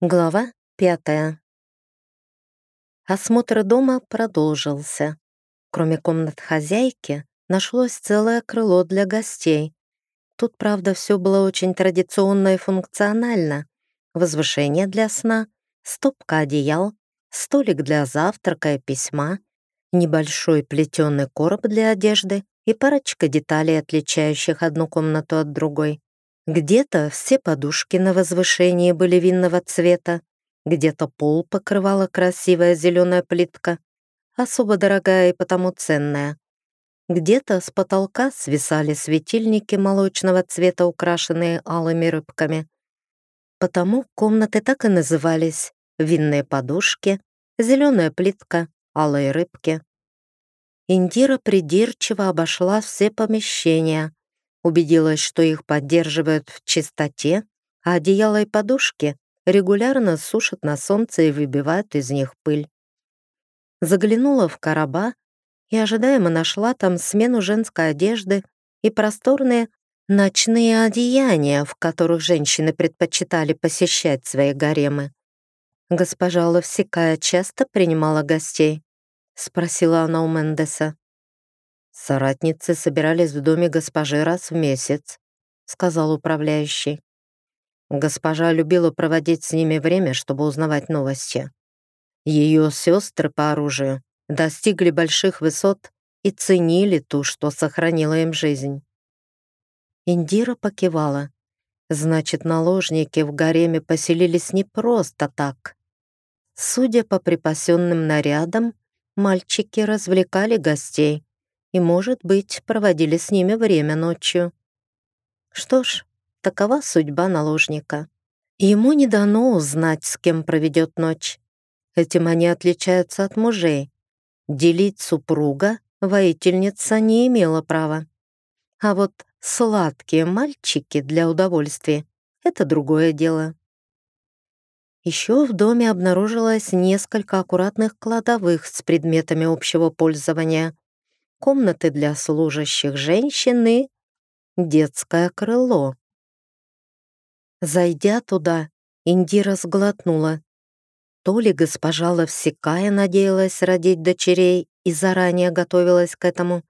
Глава пятая. Осмотр дома продолжился. Кроме комнат хозяйки, нашлось целое крыло для гостей. Тут, правда, все было очень традиционно и функционально. Возвышение для сна, стопка одеял, столик для завтрака и письма, небольшой плетеный короб для одежды и парочка деталей, отличающих одну комнату от другой. Где-то все подушки на возвышении были винного цвета, где-то пол покрывала красивая зеленая плитка, особо дорогая и потому ценная. Где-то с потолка свисали светильники молочного цвета, украшенные алыми рыбками. Потому комнаты так и назывались «винные подушки», «зеленая плитка», «алые рыбки». Индира придирчиво обошла все помещения, убедилась, что их поддерживают в чистоте, а одеяла и подушки регулярно сушат на солнце и выбивают из них пыль. Заглянула в короба и ожидаемо нашла там смену женской одежды и просторные ночные одеяния, в которых женщины предпочитали посещать свои гаремы. «Госпожа Ловсекая часто принимала гостей?» — спросила она у Мендеса. «Соратницы собирались в доме госпожи раз в месяц», — сказал управляющий. Госпожа любила проводить с ними время, чтобы узнавать новости. Ее сестры по оружию достигли больших высот и ценили ту, что сохранила им жизнь. Индира покивала. Значит, наложники в гареме поселились не просто так. Судя по припасенным нарядам, мальчики развлекали гостей, и, может быть, проводили с ними время ночью. Что ж, такова судьба наложника. Ему не дано узнать, с кем проведет ночь. Этим они отличаются от мужей. Делить супруга воительница не имела права. А вот сладкие мальчики для удовольствия — это другое дело. Еще в доме обнаружилось несколько аккуратных кладовых с предметами общего пользования, комнаты для служащих женщин и детское крыло. Зайдя туда, Индира сглотнула. То ли госпожа Ловсекая надеялась родить дочерей и заранее готовилась к этому,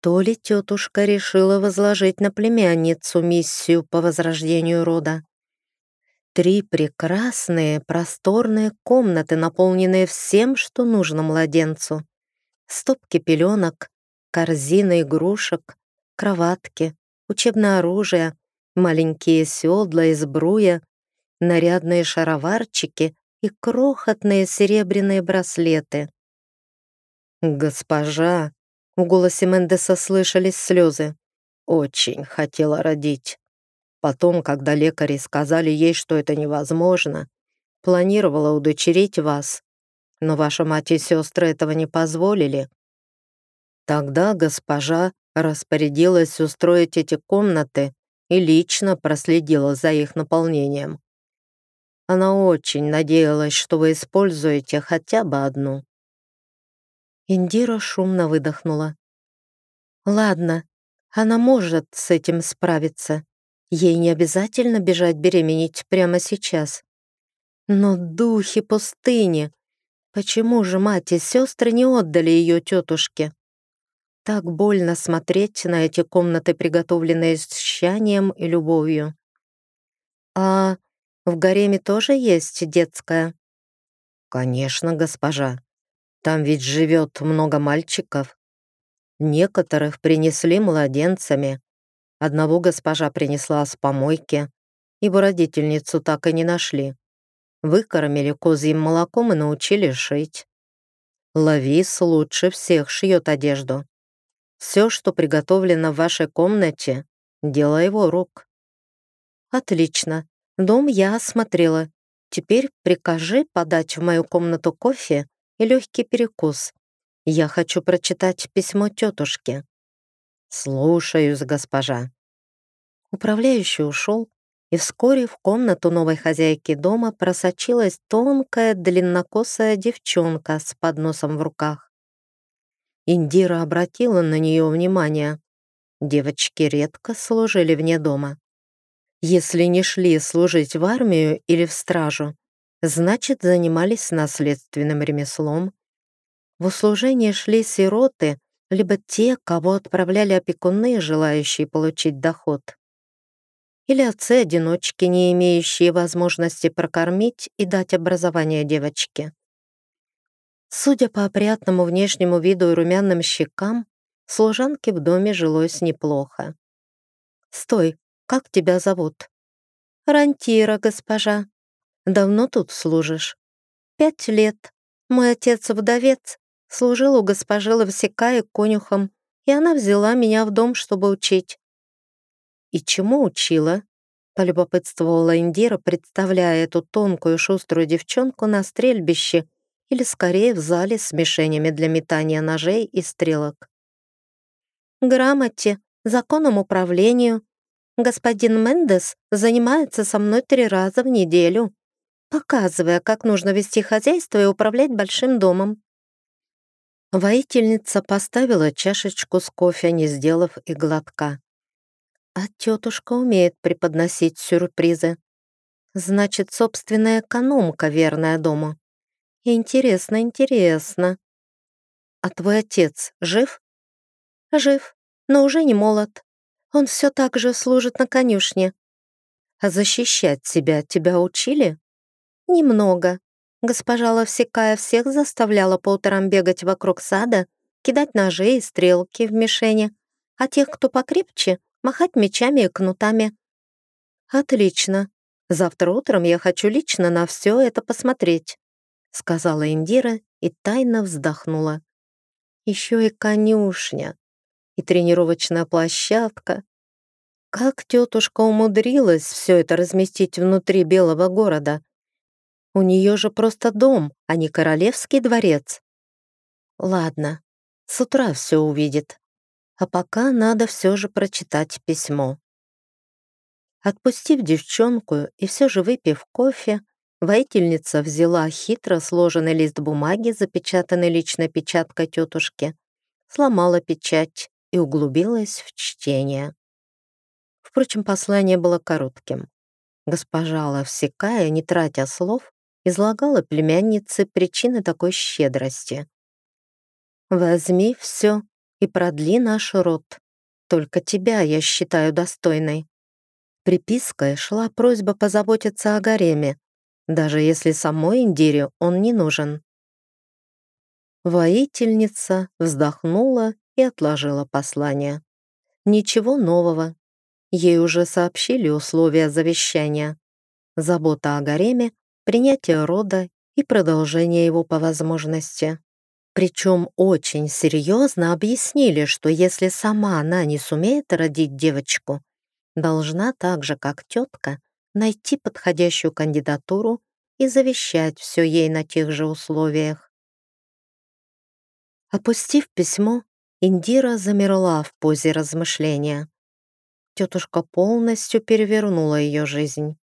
то ли тетушка решила возложить на племянницу миссию по возрождению рода. Три прекрасные, просторные комнаты, наполненные всем, что нужно младенцу. Стопки пеленок, корзины игрушек, кроватки, учебное оружие, маленькие седла из бруя, нарядные шароварчики и крохотные серебряные браслеты. «Госпожа!» — в голосе Мендеса слышались слезы. «Очень хотела родить. Потом, когда лекари сказали ей, что это невозможно, планировала удочерить вас, но ваша мать и сестры этого не позволили. Тогда госпожа распорядилась устроить эти комнаты и лично проследила за их наполнением. Она очень надеялась, что вы используете хотя бы одну. Индира шумно выдохнула. «Ладно, она может с этим справиться. Ей не обязательно бежать беременеть прямо сейчас. Но духи пустыни! Почему же мать и сестры не отдали ее тетушке?» Так больно смотреть на эти комнаты, приготовленные с тщанием и любовью. «А в гареме тоже есть детская?» «Конечно, госпожа. Там ведь живет много мальчиков. Некоторых принесли младенцами. Одного госпожа принесла с помойки. Его родительницу так и не нашли. Выкормили козьим молоком и научили шить. Лавис лучше всех шьет одежду. Все, что приготовлено в вашей комнате, дело его рук». «Отлично. Дом я осмотрела. Теперь прикажи подать в мою комнату кофе и легкий перекус. Я хочу прочитать письмо тетушке». «Слушаюсь, госпожа». Управляющий ушел, и вскоре в комнату новой хозяйки дома просочилась тонкая длиннокосая девчонка с подносом в руках. Индира обратила на нее внимание. Девочки редко служили вне дома. Если не шли служить в армию или в стражу, Значит, занимались наследственным ремеслом. В услужение шли сироты, либо те, кого отправляли опекуны, желающие получить доход. Или отцы-одиночки, не имеющие возможности прокормить и дать образование девочке. Судя по опрятному внешнему виду и румяным щекам, служанке в доме жилось неплохо. «Стой, как тебя зовут?» «Рантира, госпожа», Давно тут служишь?» «Пять лет. Мой отец вдовец, служил у госпожи Лавсека конюхом, и она взяла меня в дом, чтобы учить». «И чему учила?» — полюбопытствовала Индира, представляя эту тонкую шуструю девчонку на стрельбище или скорее в зале с мишенями для метания ножей и стрелок. «Грамоте, законам управлению. Господин Мендес занимается со мной три раза в неделю», показывая, как нужно вести хозяйство и управлять большим домом. Воительница поставила чашечку с кофе, не сделав и глотка. А тетушка умеет преподносить сюрпризы. Значит, собственная экономка, верная дому. Интересно, интересно. А твой отец жив? Жив, но уже не молод. Он все так же служит на конюшне. А защищать себя тебя учили? «Немного. Госпожа Ловсекая всех заставляла по утрам бегать вокруг сада, кидать ножи и стрелки в мишени, а тех, кто покрепче, махать мечами и кнутами». «Отлично. Завтра утром я хочу лично на все это посмотреть», сказала Индира и тайно вздохнула. Еще и конюшня, и тренировочная площадка. Как тетушка умудрилась все это разместить внутри Белого города? У нее же просто дом, а не королевский дворец. Ладно, с утра все увидит. А пока надо все же прочитать письмо. Отпустив девчонку и все же выпив кофе, воительница взяла хитро сложенный лист бумаги, запечатанный личной печаткой тетушки, сломала печать и углубилась в чтение. Впрочем, послание было коротким. Госпожа Лавсекая, не тратя слов, излагала племяннице причины такой щедрости. «Возьми все и продли наш род. Только тебя я считаю достойной». Припиской шла просьба позаботиться о гареме, даже если самой Индире он не нужен. Воительница вздохнула и отложила послание. Ничего нового. Ей уже сообщили условия завещания. Забота о гареме принятие рода и продолжение его по возможности. Причем очень серьезно объяснили, что если сама она не сумеет родить девочку, должна так же, как тетка, найти подходящую кандидатуру и завещать все ей на тех же условиях. Опустив письмо, Индира замерла в позе размышления. Тетушка полностью перевернула ее жизнь.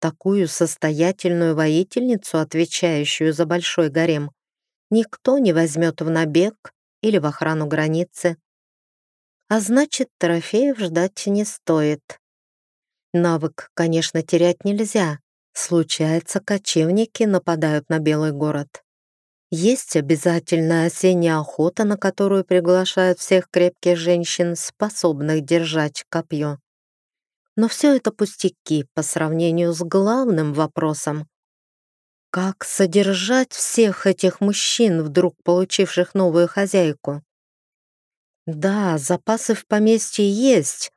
Такую состоятельную воительницу, отвечающую за большой гарем, никто не возьмет в набег или в охрану границы. А значит, трофеев ждать не стоит. Навык, конечно, терять нельзя. Случается, кочевники нападают на Белый город. Есть обязательная осенняя охота, на которую приглашают всех крепких женщин, способных держать копье. Но все это пустяки по сравнению с главным вопросом. Как содержать всех этих мужчин, вдруг получивших новую хозяйку? Да, запасы в поместье есть,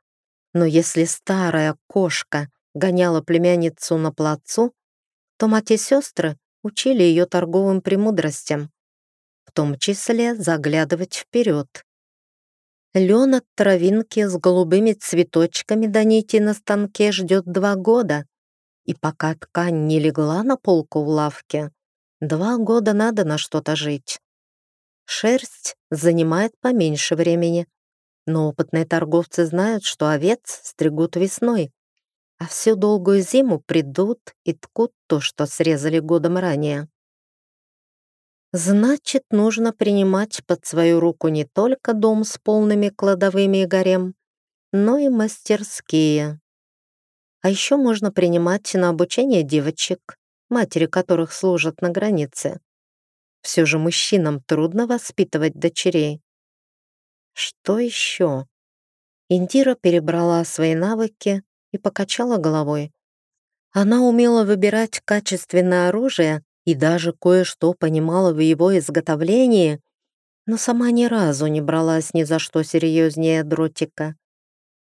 но если старая кошка гоняла племянницу на плацу, то мать и сестры учили ее торговым премудростям, в том числе заглядывать вперед. Лен от травинки с голубыми цветочками до нити на станке ждет два года. И пока ткань не легла на полку в лавке, два года надо на что-то жить. Шерсть занимает поменьше времени, но опытные торговцы знают, что овец стригут весной, а всю долгую зиму придут и ткут то, что срезали годом ранее. Значит, нужно принимать под свою руку не только дом с полными кладовыми и гарем, но и мастерские. А еще можно принимать на обучение девочек, матери которых служат на границе. Все же мужчинам трудно воспитывать дочерей. Что еще? Индира перебрала свои навыки и покачала головой. Она умела выбирать качественное оружие и даже кое-что понимала в его изготовлении, но сама ни разу не бралась ни за что серьезнее дротика.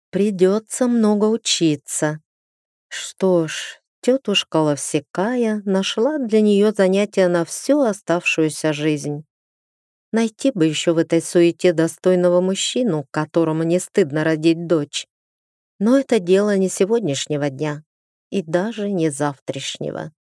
Придется много учиться. Что ж, тетушка Ловсекая нашла для нее занятие на всю оставшуюся жизнь. Найти бы еще в этой суете достойного мужчину, которому не стыдно родить дочь. Но это дело не сегодняшнего дня и даже не завтрашнего.